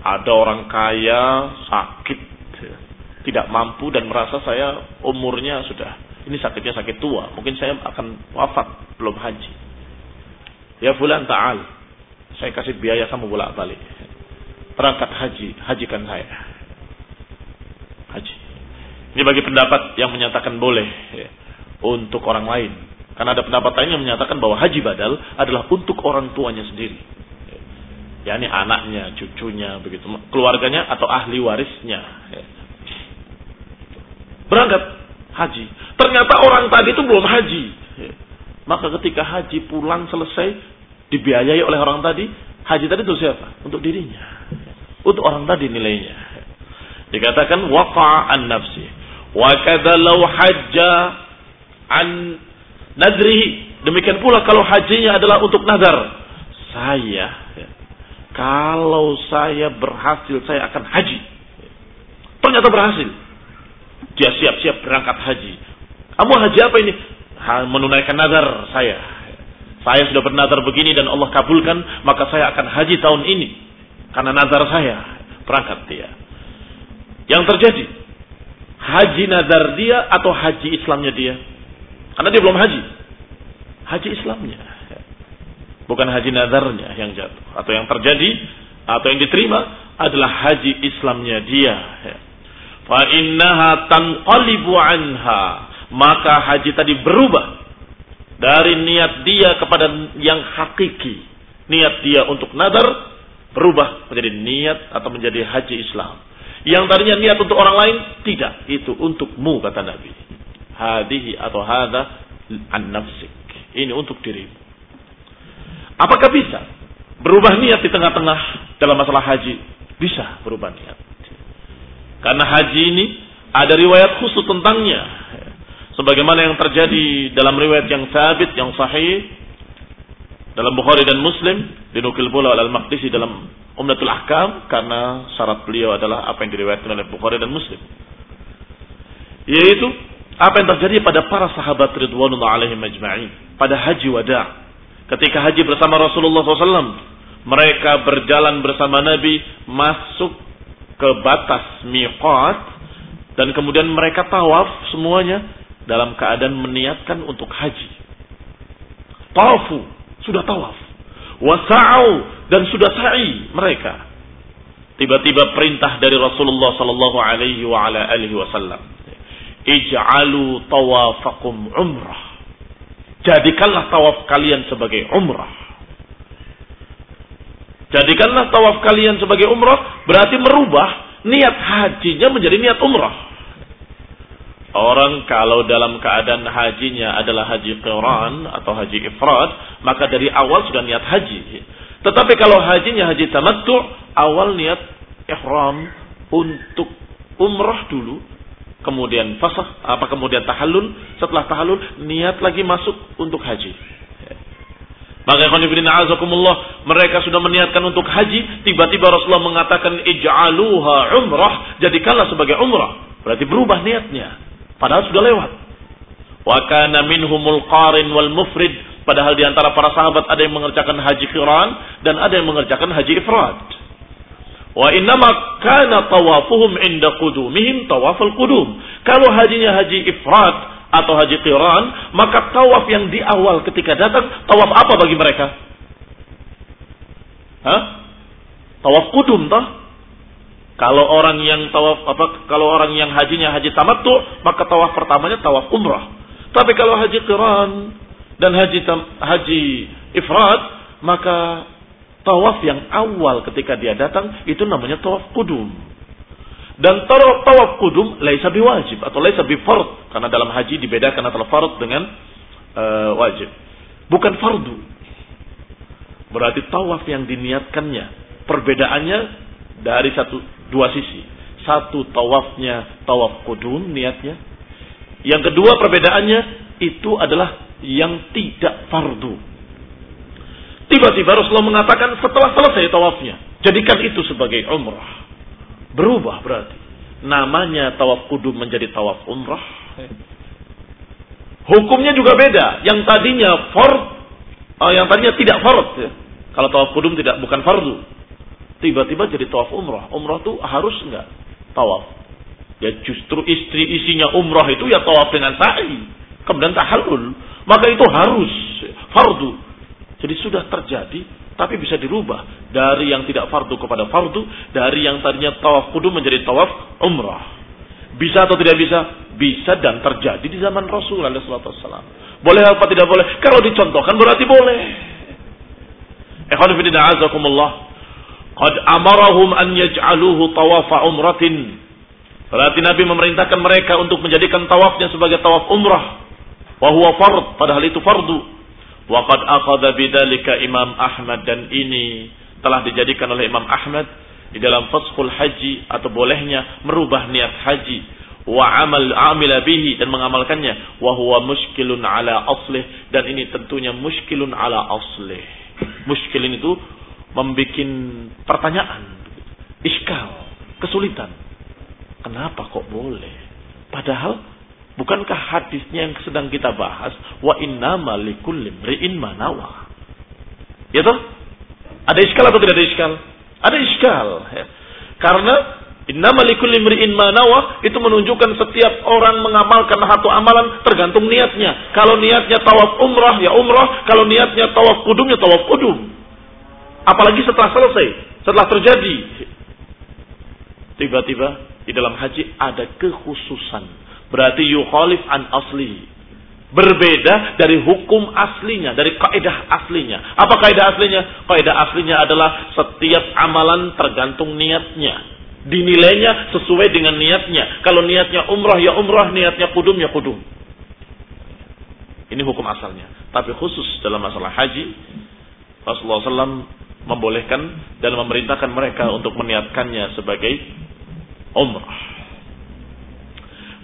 Ada orang kaya sakit, tidak mampu dan merasa saya umurnya sudah ini sakitnya sakit tua, mungkin saya akan wafat belum haji. Ya fulan ta'al, saya kasih biaya kamu bolak balik. Perangkat haji, hajikan saya. Haji. Ini bagi pendapat yang menyatakan boleh ya, untuk orang lain. Karena ada pendapat lain yang menyatakan bahwa haji badal adalah untuk orang tuanya sendiri. Ya, ini anaknya, cucunya, begitu, keluarganya atau ahli warisnya. Ya. Berangkat haji. Ternyata orang tadi itu belum haji. Ya. Maka ketika haji pulang selesai, dibiayai oleh orang tadi, haji tadi itu siapa? Untuk dirinya. Untuk orang tadi nilainya. Dikatakan waqa'an nafsi. Wa kadzalau hajja an nadrihi. Demikian pula kalau hajinya adalah untuk nazar. Saya, ya, kalau saya berhasil, saya akan haji. Ternyata berhasil. Dia siap-siap berangkat haji. Kamu haji apa ini? menunaikan nazar saya. Saya sudah bernazar begini dan Allah kabulkan, maka saya akan haji tahun ini. Karena nazar saya, berangkat dia. Yang terjadi, haji nazar dia atau haji Islamnya dia? Karena dia belum haji. Haji Islamnya. Bukan haji nadarnya yang jatuh. Atau yang terjadi, atau yang diterima adalah haji Islamnya dia. Fa innaha tanqalibu anha. Maka haji tadi berubah dari niat dia kepada yang hakiki. Niat dia untuk nadar berubah menjadi niat atau menjadi haji Islam. Yang tadinya niat untuk orang lain, tidak. Itu untukmu, kata Nabi hadihi atau hada an nafsik. Ini untuk dirimu. Apakah bisa berubah niat di tengah-tengah dalam masalah haji? Bisa berubah niat. Karena haji ini ada riwayat khusus tentangnya. Sebagaimana yang terjadi dalam riwayat yang sabit, yang sahih. Dalam Bukhari dan Muslim. Dinukil pula Al-Maqdisi dalam Umdatul Ahkam. Karena syarat beliau adalah apa yang diriwayatkan oleh Bukhari dan Muslim. Yaitu apa yang terjadi pada para sahabat Ridwanullah alaihim majma'in. Pada haji wada. Ketika haji bersama Rasulullah SAW. Mereka berjalan bersama Nabi masuk ke batas miqat. Dan kemudian mereka tawaf semuanya dalam keadaan meniatkan untuk haji. Tawafu, sudah tawaf. Wasa'au, dan sudah sa'i mereka. Tiba-tiba perintah dari Rasulullah sallallahu alaihi wa ala alihi wasallam ij'alu tawafakum umrah. Jadikanlah tawaf kalian sebagai umrah. Jadikanlah tawaf kalian sebagai umrah berarti merubah niat hajinya menjadi niat umrah. Orang kalau dalam keadaan hajinya adalah haji qiran atau haji ifrad, maka dari awal sudah niat haji. Tetapi kalau hajinya haji tamattu, awal niat ihram untuk umrah dulu, kemudian fasah, apa kemudian tahallul, setelah tahallul niat lagi masuk untuk haji. Maka khonifidin azakumullah, mereka sudah meniatkan untuk haji, tiba-tiba Rasulullah mengatakan ij'aluha umrah, jadikanlah sebagai umrah. Berarti berubah niatnya. Padahal sudah lewat. Wa kana minhumul qarin wal mufrid. Padahal di antara para sahabat ada yang mengerjakan haji qiran dan ada yang mengerjakan haji ifrad. Wa innama kana tawafuhum inda qudumihim tawaful qudum. Kalau hajinya haji ifrad atau haji qiran, maka tawaf yang di awal ketika datang, tawaf apa bagi mereka? Hah? Tawaf kudum toh? Kalau orang yang tawaf apa kalau orang yang hajinya haji tamattu, maka tawaf pertamanya tawaf umrah. Tapi kalau haji qiran dan haji tam, haji ifrad, maka tawaf yang awal ketika dia datang itu namanya tawaf kudum. Dan tawaf, tawaf kudum laisa biwajib atau laisa bifard karena dalam haji dibedakan antara fard dengan uh, wajib. Bukan fardu. Berarti tawaf yang diniatkannya perbedaannya dari satu dua sisi. Satu tawafnya tawaf kudum niatnya yang kedua perbedaannya itu adalah yang tidak fardu. Tiba-tiba Rasulullah mengatakan setelah selesai tawafnya, jadikan itu sebagai umrah. Berubah berarti. Namanya tawaf kudum menjadi tawaf umrah. Hukumnya juga beda. Yang tadinya fard, uh, yang tadinya tidak fard. Ya. Kalau tawaf kudum tidak bukan fardu. Tiba-tiba jadi tawaf umrah. Umrah itu harus enggak tawaf. Ya justru istri isinya umrah itu ya tawaf dengan sa'i. Kemudian tahallul. Maka itu harus fardu. Jadi sudah terjadi tapi bisa dirubah dari yang tidak fardu kepada fardu, dari yang tadinya tawaf kudu menjadi tawaf umrah. Bisa atau tidak bisa? Bisa dan terjadi di zaman Rasul SAW. Boleh apa tidak boleh? Kalau dicontohkan berarti boleh. Ikhwan fillah azakumullah. Qad amarahum an yaj'aluhu tawafa umratin Berarti Nabi memerintahkan mereka untuk menjadikan tawafnya sebagai tawaf umrah. Wahuwa fard, padahal itu fardu. Waqad akhadha bidalika Imam Ahmad dan ini telah dijadikan oleh Imam Ahmad di dalam faskhul haji atau bolehnya merubah niat haji wa amal amila bihi dan mengamalkannya wa huwa muskilun ala aslih dan ini tentunya muskilun ala aslih. Muskilin itu membuat pertanyaan, iskal, kesulitan Kenapa kok boleh? Padahal bukankah hadisnya yang sedang kita bahas wa inna malikul limri'in manawa. Ya toh? Ada iskal atau tidak ada iskal? Ada iskal. Ya. Karena inna malikul limri'in manawa itu menunjukkan setiap orang mengamalkan satu amalan tergantung niatnya. Kalau niatnya tawaf umrah ya umrah, kalau niatnya tawaf kudum ya tawaf kudum. Apalagi setelah selesai, setelah terjadi. Tiba-tiba di dalam haji ada kekhususan. Berarti yukhalif an asli. Berbeda dari hukum aslinya, dari kaidah aslinya. Apa kaidah aslinya? Kaidah aslinya adalah setiap amalan tergantung niatnya. Dinilainya sesuai dengan niatnya. Kalau niatnya umrah ya umrah, niatnya kudum ya kudum. Ini hukum asalnya. Tapi khusus dalam masalah haji, Rasulullah SAW membolehkan dan memerintahkan mereka untuk meniatkannya sebagai umrah.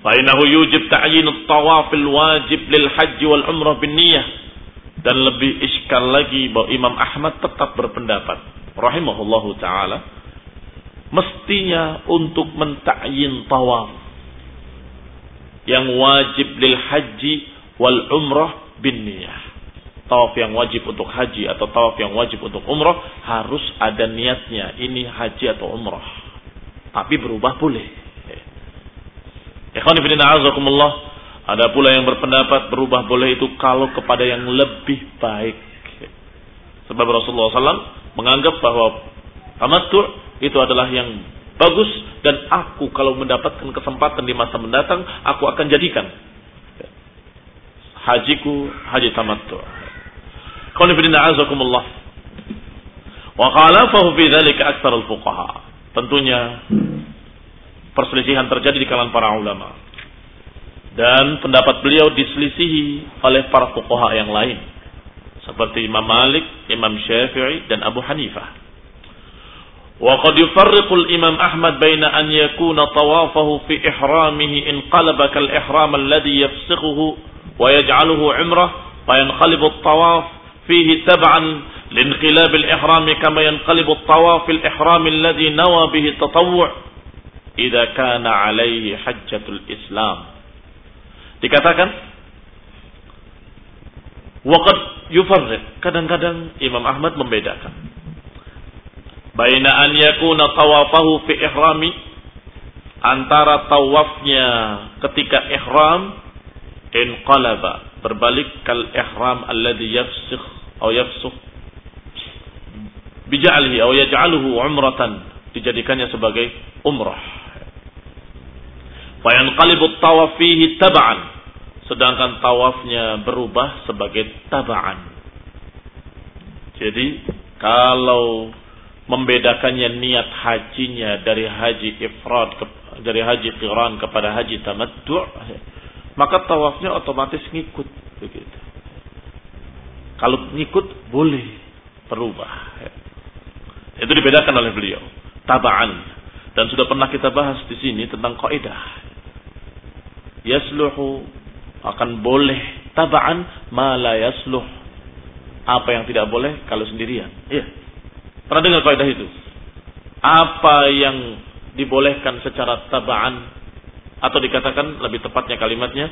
Fainahu yujib ta'yin at-tawaf al-wajib lil haji wal umrah bin niyah. Dan lebih iskal lagi bahwa Imam Ahmad tetap berpendapat rahimahullahu taala mestinya untuk mentakyin tawaf yang wajib lil haji wal umrah bin niyah. Tawaf yang wajib untuk haji atau tawaf yang wajib untuk umrah harus ada niatnya. Ini haji atau umrah. Tapi berubah boleh. Ikhwan ibn. Ada pula yang berpendapat berubah boleh itu kalau kepada yang lebih baik. Sebab Rasulullah SAW menganggap bahwa tamattu itu adalah yang bagus dan aku kalau mendapatkan kesempatan di masa mendatang aku akan jadikan hajiku haji tamattu. Qul. Wa khalafahu fi dzalika al-fuqaha. Tentunya perselisihan terjadi di kalangan para ulama. Dan pendapat beliau diselisihi oleh para fuqaha yang lain. Seperti Imam Malik, Imam Syafi'i, dan Abu Hanifah. Wa qad yufarriqu al-Imam Ahmad baina an yakuna tawafahu fi ihramihi inqalaba kal ihram alladhi yafsikhuhu wa yaj'aluhu umrah fa yanqalibu at-tawaf فيه تبعا لانقلاب الإحرام كما ينقلب الطواف الإحرام الذي نوى به التطوع إذا كان عليه حجة الإسلام. Dikatakan وقد يفرق kadang-kadang Imam Ahmad membedakan بين أن يكون طوافه في إحرام antara tawafnya ketika ihram inqalaba berbalik kal ihram alladhi yafsikh atau yafsukh bija'alihi atau yaj'aluhu umratan dijadikannya sebagai umrah. Fa yanqalibu tawaf fihi tab'an sedangkan tawafnya berubah sebagai taba'an jadi kalau membedakannya niat hajinya dari haji ifrad dari haji qiran kepada haji tamattu maka tawafnya otomatis ngikut begitu. Kalau ngikut boleh berubah. Itu dibedakan oleh beliau. Tabaan. Dan sudah pernah kita bahas di sini tentang kaidah. Yasluhu akan boleh tabaan ma la yasluh. Apa yang tidak boleh kalau sendirian. Iya. Pernah dengar kaidah itu? Apa yang dibolehkan secara tabaan atau dikatakan lebih tepatnya kalimatnya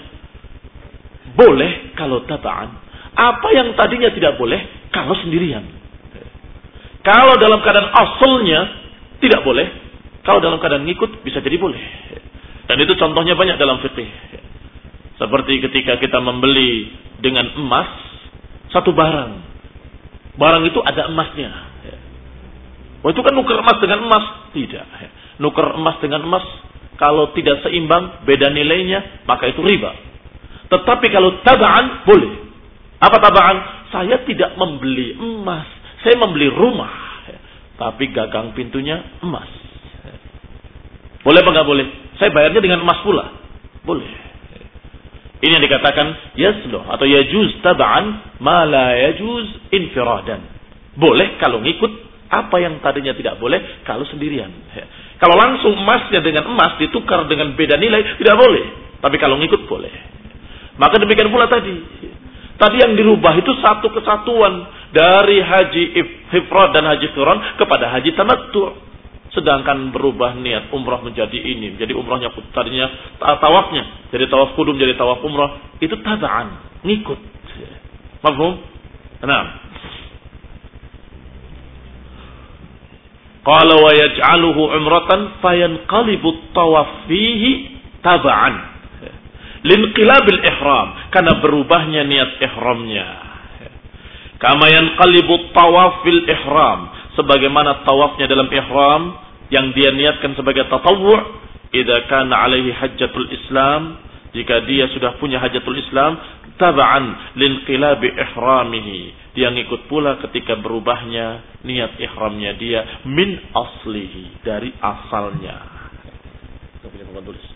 boleh kalau tabaan. Apa yang tadinya tidak boleh kalau sendirian. Kalau dalam keadaan asalnya tidak boleh, kalau dalam keadaan ngikut bisa jadi boleh. Dan itu contohnya banyak dalam fikih. Seperti ketika kita membeli dengan emas satu barang. Barang itu ada emasnya. Oh itu kan nuker emas dengan emas. Tidak. Nuker emas dengan emas. Kalau tidak seimbang, beda nilainya, maka itu riba. Tetapi kalau tabaan, boleh. Apa tabaan? Saya tidak membeli emas. Saya membeli rumah. Tapi gagang pintunya emas. Boleh apa nggak boleh? Saya bayarnya dengan emas pula. Boleh. Ini yang dikatakan yasluh atau yajuz tabaan ma la yajuz infiradan. Boleh kalau ngikut apa yang tadinya tidak boleh kalau sendirian. Ya. Kalau langsung emasnya dengan emas ditukar dengan beda nilai tidak boleh. Tapi kalau ngikut boleh. Maka demikian pula tadi. Tadi yang dirubah itu satu kesatuan dari haji ifrad dan haji qiran kepada haji tamattu. Sedangkan berubah niat umrah menjadi ini, menjadi umrahnya tadinya tawafnya, jadi tawaf kudum jadi tawaf umrah, itu tabaan, ngikut. Mahfum? Nah, Qala wa yaj'aluhu umratan fayanqalibu tawaf fihi taba'an. Linqilabil ihram. Karena berubahnya niat ihramnya. Kama yanqalibu tawaf fil ihram. Sebagaimana tawafnya dalam ihram. Yang dia niatkan sebagai tatawwu' Idza kana alaihi hajjatul Islam. Jika dia sudah punya hajatul Islam. Taba'an linqilabi ihramihi dia ngikut pula ketika berubahnya niat ihramnya dia min aslihi dari asalnya. Tulis.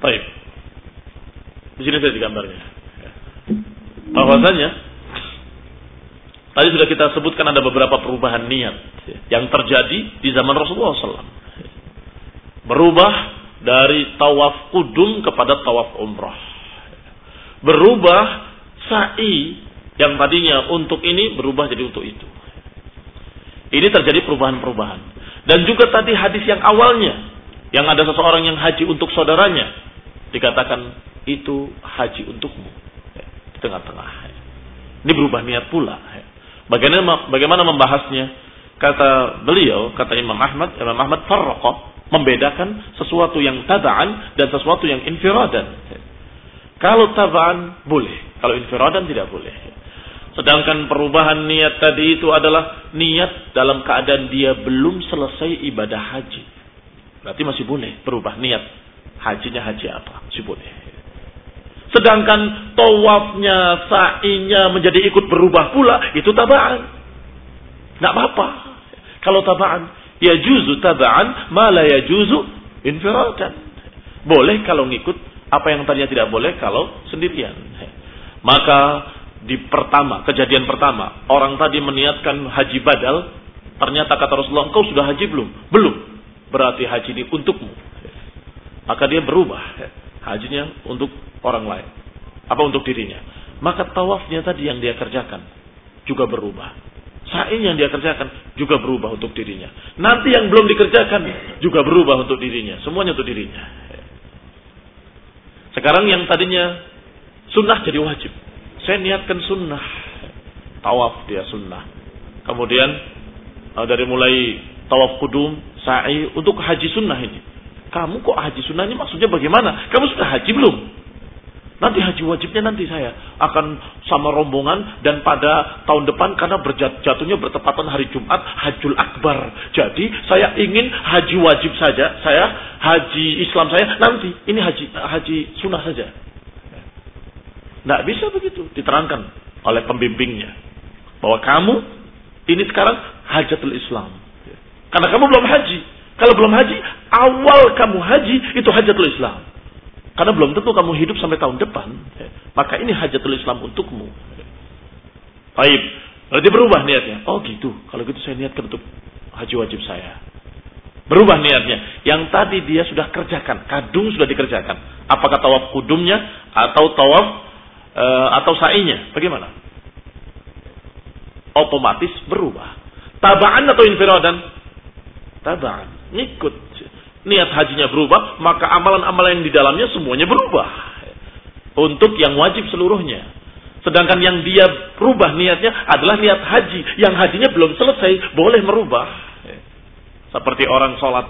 Baik. Di sini saya digambarnya. Bahwasanya tadi sudah kita sebutkan ada beberapa perubahan niat yang terjadi di zaman Rasulullah SAW. Berubah dari tawaf kudum kepada tawaf umrah. Berubah sa'i yang tadinya untuk ini berubah jadi untuk itu. Ini terjadi perubahan-perubahan. Dan juga tadi hadis yang awalnya. Yang ada seseorang yang haji untuk saudaranya. Dikatakan itu haji untukmu. Di tengah-tengah. Ini berubah niat pula. Bagaimana, bagaimana membahasnya? Kata beliau, kata Imam Ahmad, Imam Ahmad farraqa. Membedakan sesuatu yang taba'an dan sesuatu yang infiradan. Kalau taba'an boleh. Kalau infiradan tidak boleh. Sedangkan perubahan niat tadi itu adalah niat dalam keadaan dia belum selesai ibadah haji. Berarti masih boleh berubah niat. Hajinya haji apa? Masih boleh. Sedangkan tawafnya, sa'inya menjadi ikut berubah pula, itu tabaan. Nggak apa-apa. Kalau tabaan, ya juzu tabaan, malah ya juzu infiradan. Boleh kalau ngikut, apa yang tadinya tidak boleh kalau sendirian. Maka di pertama, kejadian pertama, orang tadi meniatkan haji badal, ternyata kata Rasulullah, engkau sudah haji belum? Belum. Berarti haji ini untukmu. Maka dia berubah. Hajinya untuk orang lain. Apa untuk dirinya. Maka tawafnya tadi yang dia kerjakan juga berubah. Sa'i yang dia kerjakan juga berubah untuk dirinya. Nanti yang belum dikerjakan juga berubah untuk dirinya. Semuanya untuk dirinya. Sekarang yang tadinya sunnah jadi wajib. saya niatkan sunnah. Tawaf dia sunnah. Kemudian uh, dari mulai tawaf kudum, sa'i untuk haji sunnah ini. Kamu kok haji sunnah ini maksudnya bagaimana? Kamu sudah haji belum? Nanti haji wajibnya nanti saya akan sama rombongan dan pada tahun depan karena berjatuhnya bertepatan hari Jumat Hajjul Akbar. Jadi saya ingin haji wajib saja, saya haji Islam saya nanti ini haji haji sunnah saja. Tidak bisa begitu diterangkan oleh pembimbingnya bahwa kamu ini sekarang hajatul Islam. Karena kamu belum haji. Kalau belum haji, awal kamu haji itu hajatul Islam. Karena belum tentu kamu hidup sampai tahun depan. Maka ini hajatul Islam untukmu. Baik. Berarti berubah niatnya. Oh gitu. Kalau gitu saya niatkan untuk haji wajib saya. Berubah niatnya. Yang tadi dia sudah kerjakan. Kadung sudah dikerjakan. Apakah tawaf kudumnya atau tawaf e, atau sa'inya. Bagaimana? Otomatis berubah. Tabaan atau infiradan? Tabaan. Ngikut niat hajinya berubah, maka amalan-amalan yang di dalamnya semuanya berubah. Untuk yang wajib seluruhnya. Sedangkan yang dia berubah niatnya adalah niat haji. Yang hajinya belum selesai, boleh merubah. Seperti orang sholat.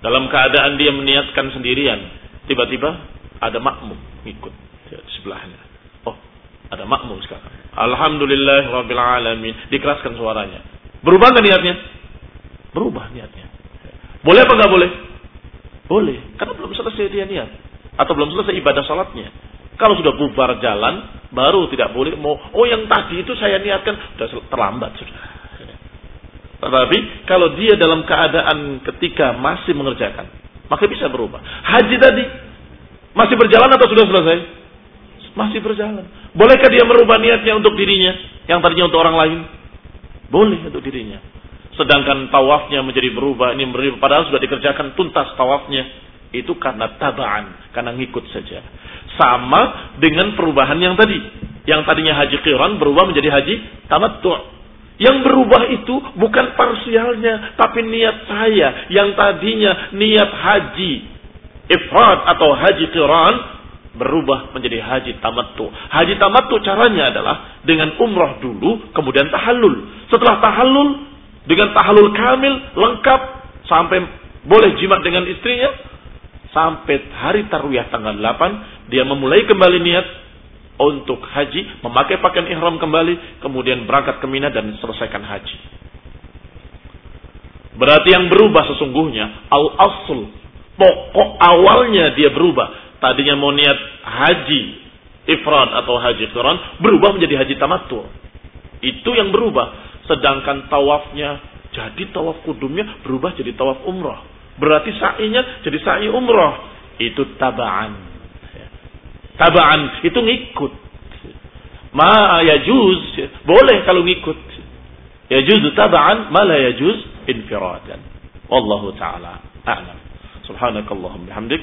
Dalam keadaan dia meniatkan sendirian. Tiba-tiba ada makmum ikut di sebelahnya. Oh, ada makmum sekarang. Alhamdulillah Rabbil Alamin. Dikeraskan suaranya. Berubah nggak niatnya? Berubah niatnya. Boleh apa nggak boleh? Boleh, karena belum selesai dia niat atau belum selesai ibadah sholatnya. Kalau sudah bubar jalan, baru tidak boleh mau. Oh yang tadi itu saya niatkan sudah terlambat sudah. Tetapi kalau dia dalam keadaan ketika masih mengerjakan, maka bisa berubah. Haji tadi masih berjalan atau sudah selesai? Masih berjalan. Bolehkah dia merubah niatnya untuk dirinya, yang tadinya untuk orang lain? Boleh untuk dirinya. Sedangkan tawafnya menjadi berubah, ini berubah, padahal sudah dikerjakan tuntas tawafnya. Itu karena tabaan, karena ngikut saja. Sama dengan perubahan yang tadi. Yang tadinya haji qiran berubah menjadi haji tamattu. Yang berubah itu bukan parsialnya, tapi niat saya. Yang tadinya niat haji ifrad atau haji qiran berubah menjadi haji tamattu. Haji tamattu caranya adalah dengan umrah dulu, kemudian tahallul. Setelah tahallul, dengan tahalul kamil lengkap sampai boleh jimat dengan istrinya sampai hari tarwiyah tanggal 8 dia memulai kembali niat untuk haji memakai pakaian ihram kembali kemudian berangkat ke Mina dan selesaikan haji berarti yang berubah sesungguhnya al asl pokok awalnya dia berubah tadinya mau niat haji ifrad atau haji qiran berubah menjadi haji tamattu itu yang berubah Sedangkan tawafnya jadi tawaf kudumnya berubah jadi tawaf umrah. Berarti sa'inya jadi sa'i umrah. Itu tabaan. Tabaan itu ngikut. Ma yajuz. Boleh kalau ngikut. Yajuz tabaan ma la yajuz infiradan. Wallahu ta'ala a'lam. Subhanakallahum bihamdik.